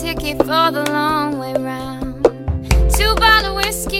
ticket for the long way round. Two bottle whiskey.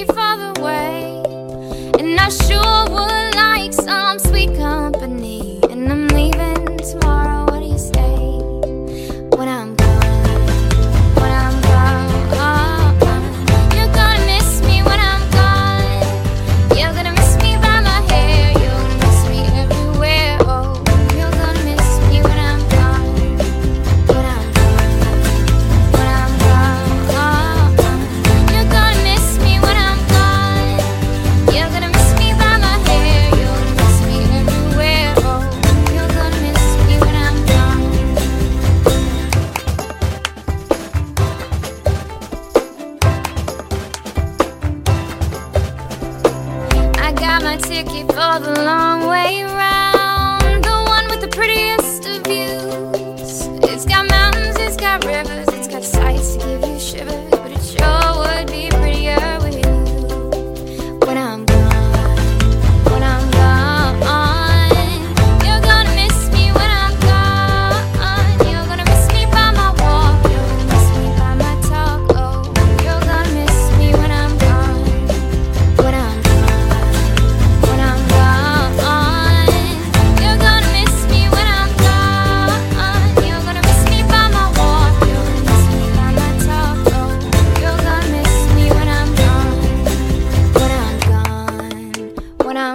buy my ticket for the long way round. The one with the prettiest of views. It's got mountains, it's got rivers, it's got sights to give you shivers.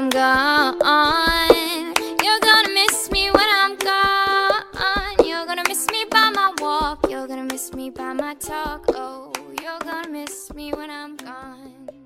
I'm gone. You're gonna miss me when I'm gone. You're gonna miss me by my walk. You're gonna miss me by my talk. Oh, you're gonna miss me when I'm gone.